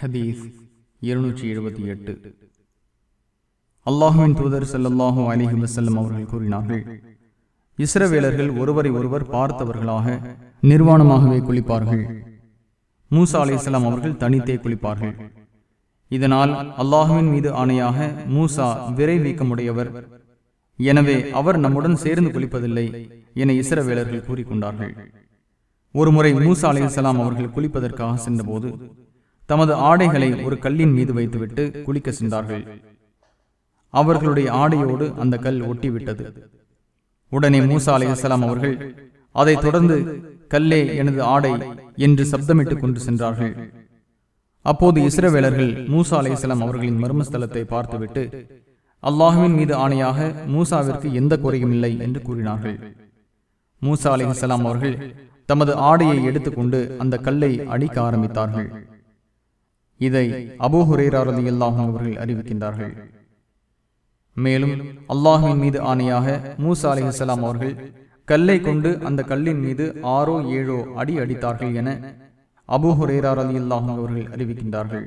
ஹதீஸ் இருநூற்றி எழுபத்தி எட்டு. அல்லாஹுவின் தூதர் செல்லல்லாஹு அலிஹி வசல்லம் அவர்கள் கூறினார்கள் இஸ்ரவேலர்கள் ஒருவரை ஒருவர் பார்த்தவர்களாக நிர்வாணமாகவே குளிப்பார்கள். மூசா அலைஹிஸ்ஸலாம் அவர்கள் தனித்தே குளிப்பார்கள். இதனால் அல்லாஹுவின் மீது ஆணையாக மூசா விரை வீக்கமுடையவர். எனவே அவர் நம்முடன் சேர்ந்து குளிப்பதில்லை என இஸ்ரவேலர்கள் கூறிக்கொண்டார்கள். ஒருமுறை மூசா அலிசலாம் அவர்கள் குளிப்பதற்காக சென்றபோது தமது ஆடைகளை ஒரு கல்லின் மீது வைத்துவிட்டு குளிக்க சென்றார்கள். அவர்களுடைய ஆடையோடு அந்த கல் ஒட்டிவிட்டது. உடனே மூசா இஸ்லாம் அவர்கள் அதைத் தொடர்ந்து கல்லே எனது ஆடை என்று சப்தமிட்டுக் கொண்டு சென்றார்கள். அப்போது இஸ்ரவேலர்கள் மூசா இஸ்லாம் அவர்களின் மர்மஸ்தலத்தை பார்த்துவிட்டு அல்லாஹுவின் மீது ஆணையாக மூசாவிற்கு எந்த குறையும் இல்லை என்று கூறினார்கள். மூசா இஸ்லாம் அவர்கள் தமது ஆடையை எடுத்துக்கொண்டு அந்த கல்லை அடிக்க ஆரம்பித்தார்கள். இதை அபூ அல்லாஹும் அவர்கள் அறிவிக்கின்றார்கள். மேலும் அல்லாஹின் மீது ஆணையாக மூசா அலைஹிஸ்ஸலாம் அவர்கள் கல்லை கொண்டு அந்த கல்லின் மீது ஆறோ ஏழோ அடி அடித்தார்கள் என அபூ அல்லாஹும் அவர்கள் அறிவிக்கின்றார்கள்.